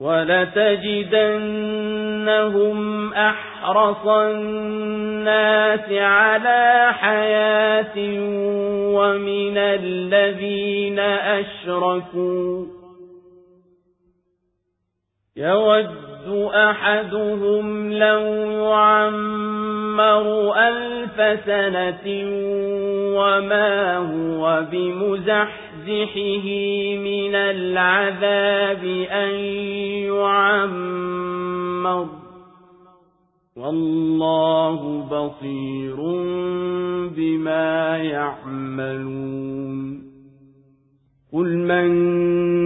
ولتجدنهم أحرص الناس على حياة ومن الذين أشركوا. يود أحدهم لو يعمر ألف سنة وما هو بمزحزحه من العذاب أن يعمر. والله بصير بما يعملون. قل من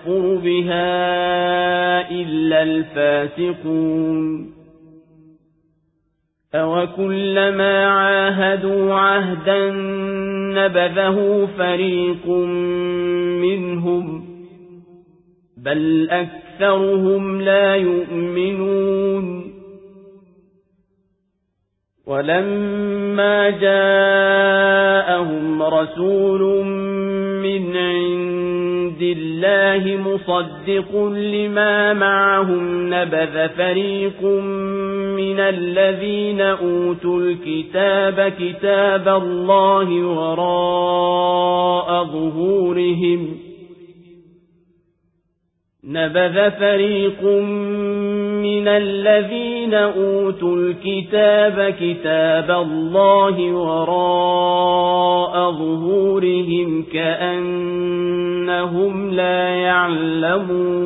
يكفر بها إلا الفاسقون أوكلما عاهدوا عهدا نبذه فريق منهم بل أكثرهم لا يؤمنون ولما جاءهم رسول من عند الله مصدق لما معهم نبذ فريق من الذين أوتوا الكتاب كتاب الله وراء ظهورهم. نبذ فريق من الذين أوتوا الكتاب كتاب الله وراء ظهورهم كأنهم لا يعلمون